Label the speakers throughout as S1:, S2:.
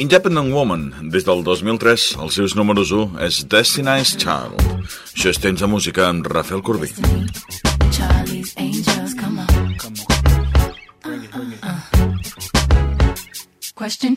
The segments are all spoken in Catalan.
S1: Independent Woman, des del 2003, els seus números 1 és Destiny's Child. Això és temps de música amb Rafael Corbí. It. Uh, uh. Question,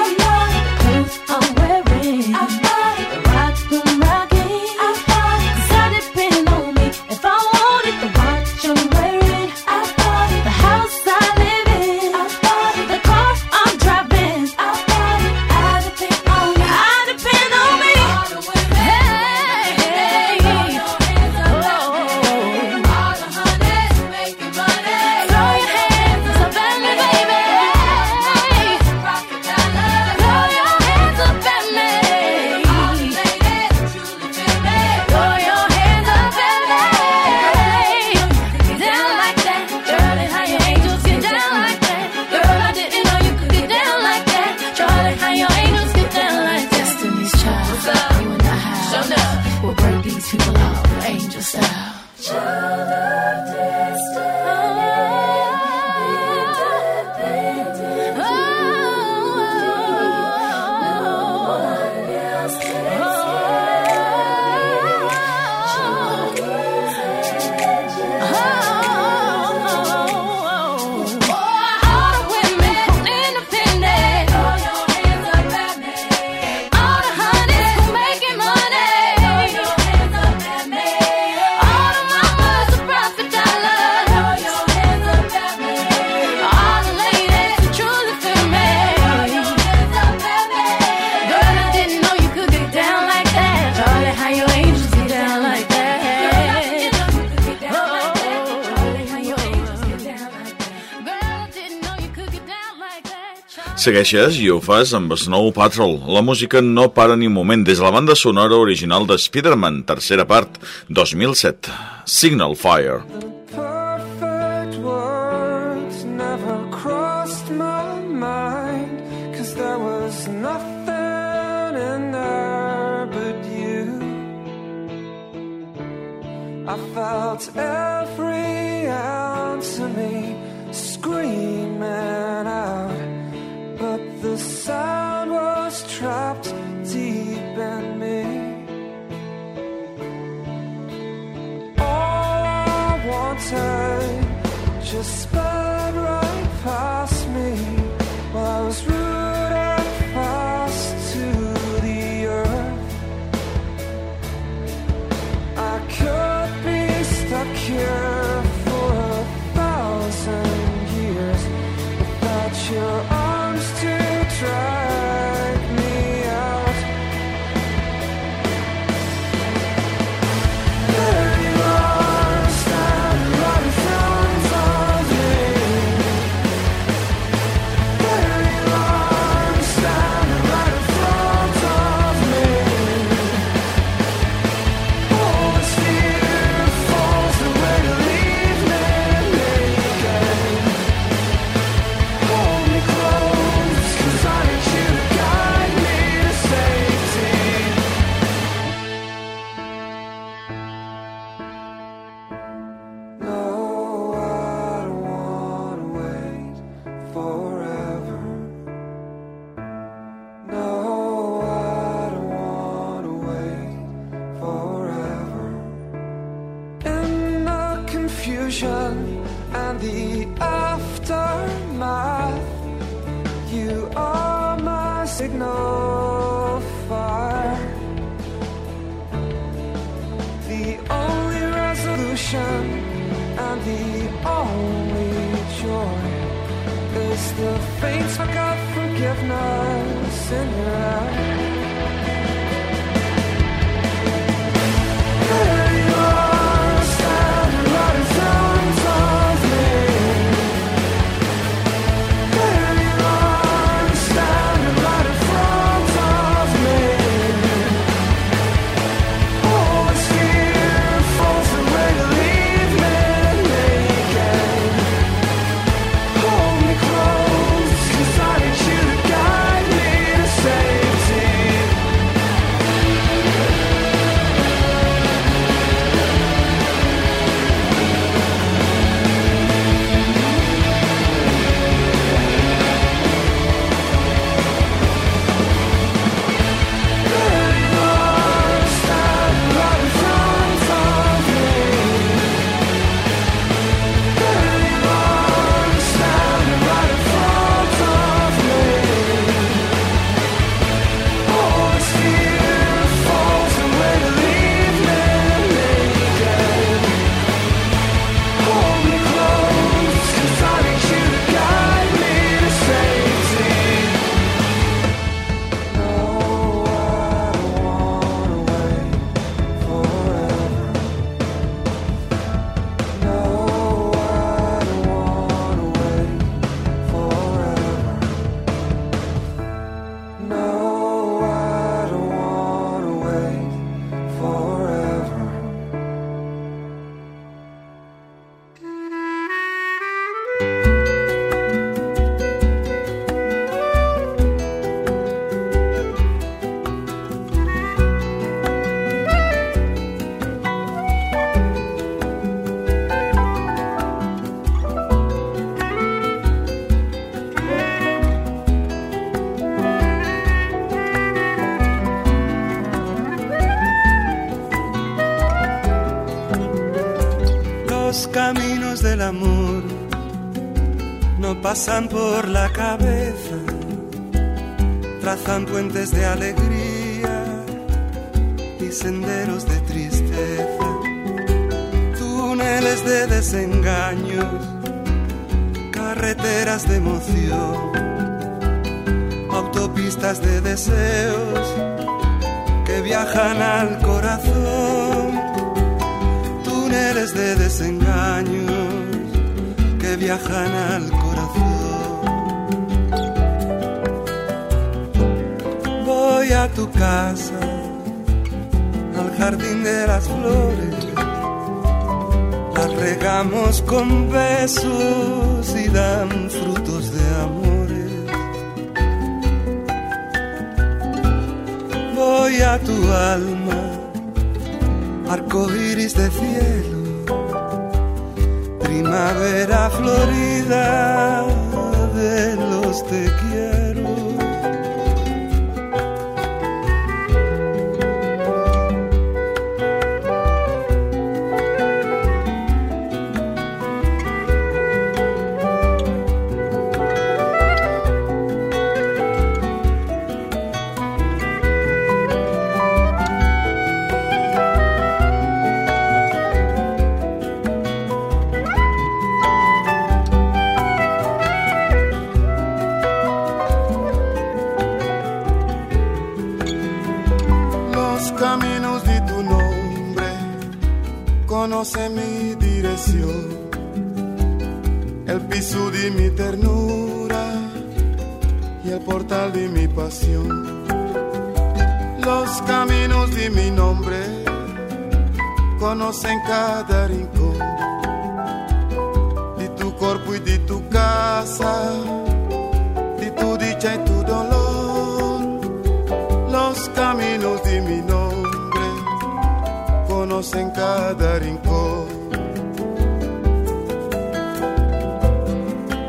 S1: Segueixes i ho fas amb Snow Patrol. La música no para ni un moment des de la banda sonora original de Spider-Man, tercera part, 2007. Signal Fire.
S2: I felt every ounce of me screaming out. Sound was trapped deep in me. All I wanted just signal fire. The only resolution and the only joy is the faint spark of forgiveness in your eyes.
S3: Trazan puentes de alegría y senderos de tristeza, túneles de desengaños, carreteras de emoción, autopistas de deseos que viajan al corazón túneles de desengaños que viajan al corazón. Voy a tu casa, al jardín de las flores, las regamos con besos y dan frutos de amores. Voy a tu alma arco iris de cielo, primavera florida de los te quiero.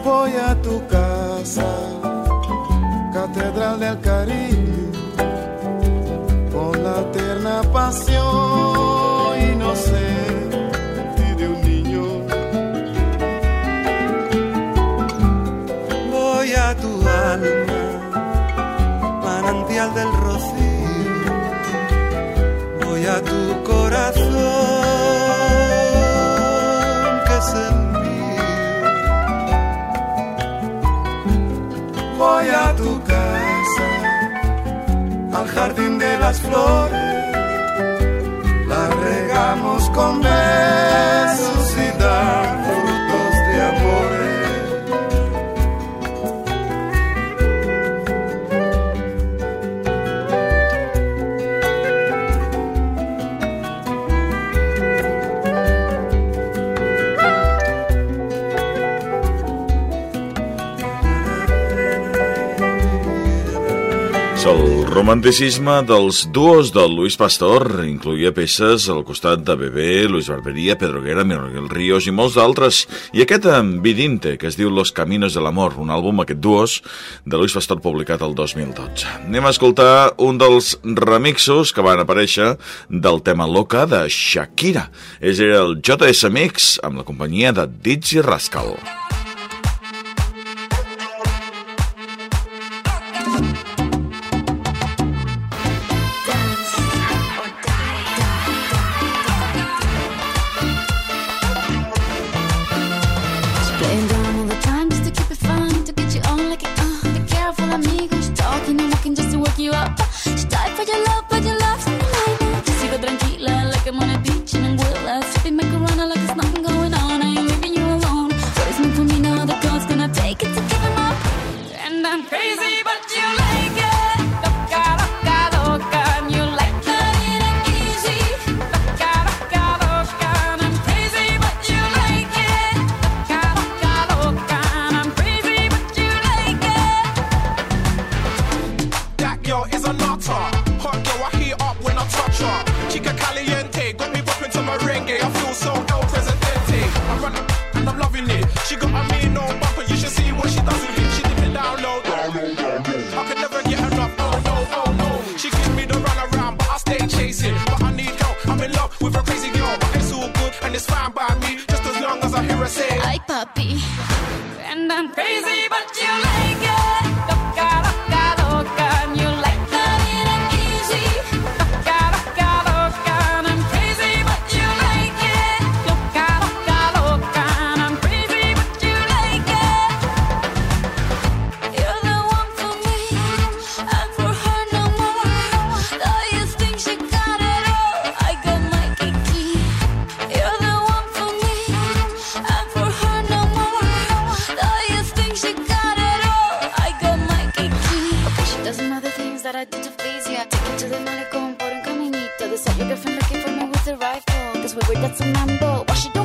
S4: Voy a tu casa, catedral del cariño, con la eterna pasión inocente de un niño. Voy a tu alma, manantial del jardín de las flores, la regamos con besos y dar frutos de amores.
S5: romanticisme dels duos del Luis Pastor incluïa peces al costat de Bebé, Luis Barberia, Pedroguera, Miguel Ríos i molts d'altres. I aquest amb Vidinte, que es diu Los Caminos de l'Amor, un àlbum, aquest duos, de Luis Pastor publicat el 2012. Anem a escoltar un dels remixos que van aparèixer del tema Loca de Shakira. És el JS Mix amb la companyia de Dizzy Rascal.
S6: Rascal. I
S7: say,
S6: Ay, papi, and I'm crazy, but you like it. 月なんぼわし
S1: ど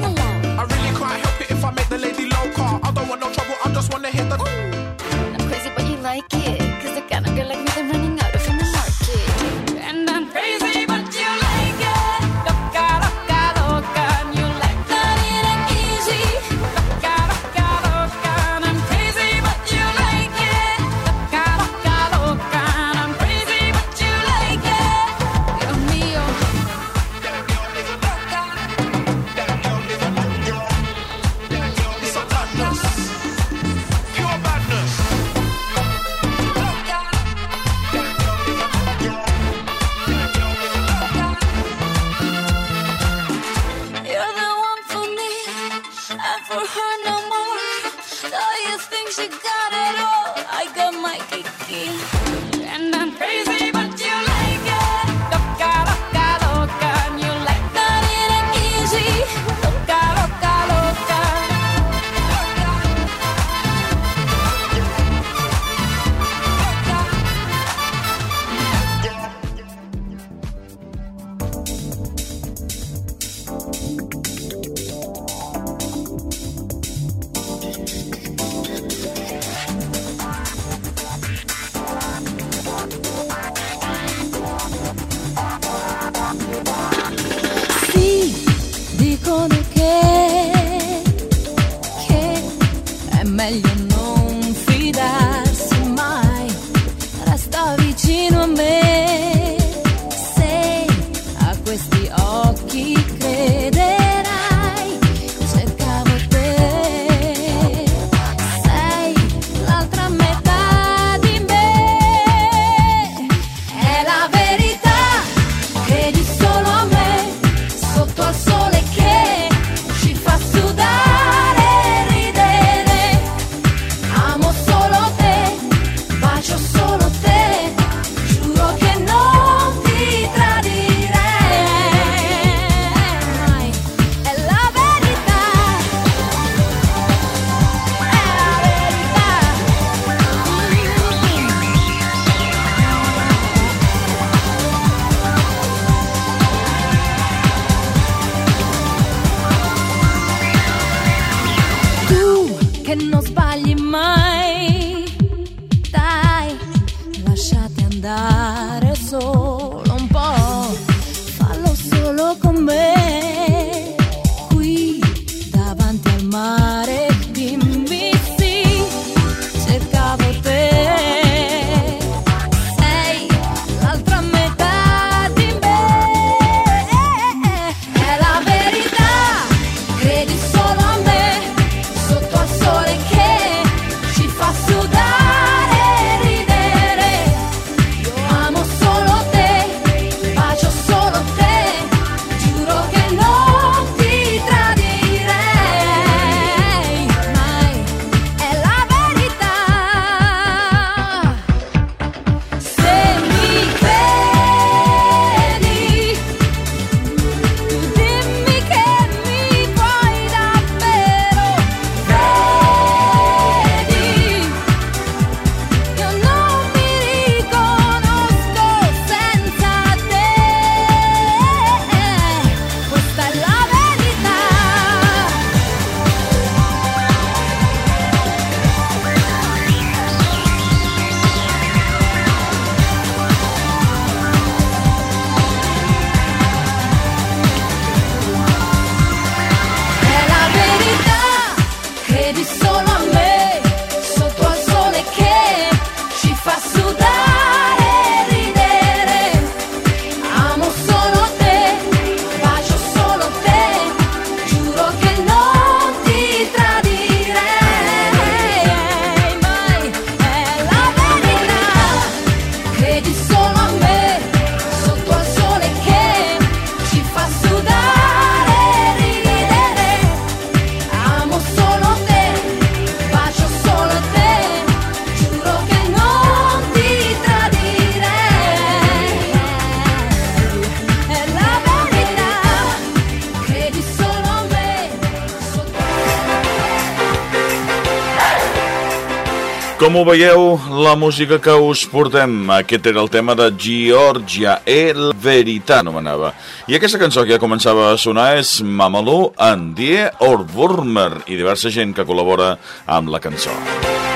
S1: ho veieu, la música que us portem. Aquest era el tema de Georgia e la verità, anomenava. I aquesta cançó que ja començava a sonar és Mamalú, Andie Orburmer i diversa gent que col·labora amb la cançó.
S8: Música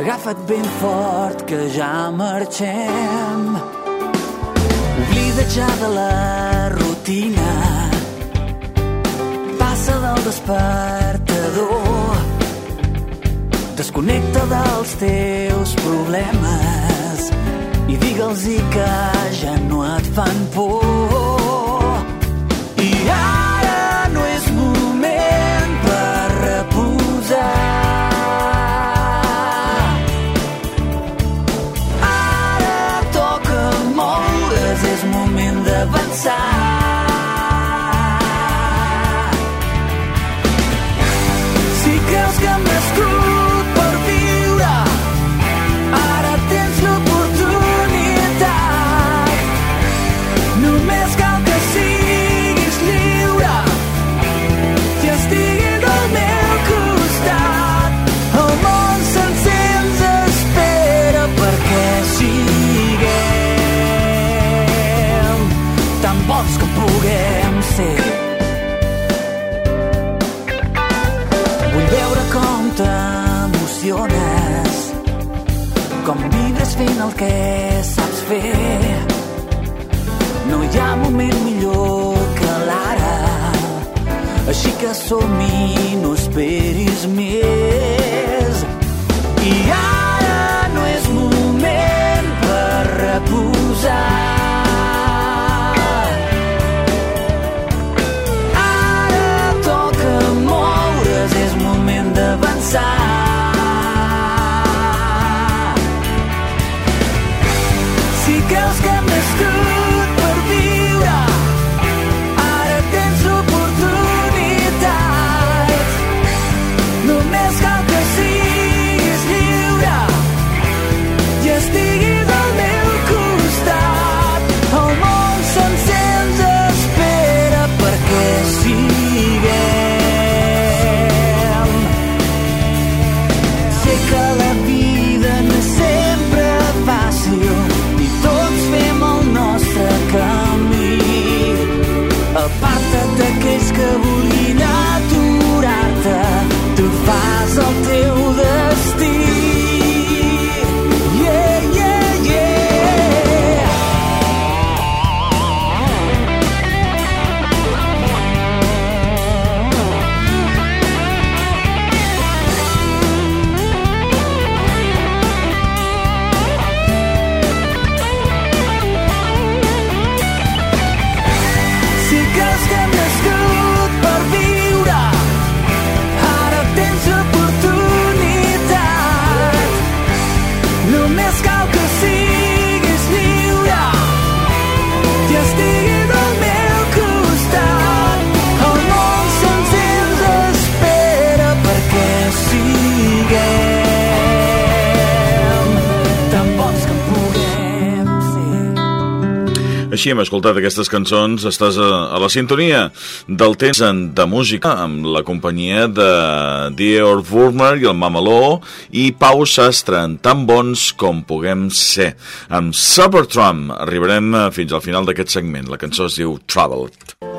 S8: Agafa't ben fort que ja marxem. Oblida ja de la rutina. Passa del despertador. Desconnecta dels teus problemes i digue'ls que ja no et fan por. I ara inside. T'emociones, com vibres fent el que saps fer. No hi ha moment millor que l'ara, així que som-hi, no esperis més. I ara no és moment per reposar. no mescal que eu sinto.
S1: Així hem escoltat aquestes cançons, estàs a, a la sintonia del temps de música amb la companyia de Dior Wurmer i el Mamaló i Pau Sastre, tan bons com puguem ser. Amb Supertramp arribarem eh, fins al final d'aquest segment. La cançó es diu Traveled.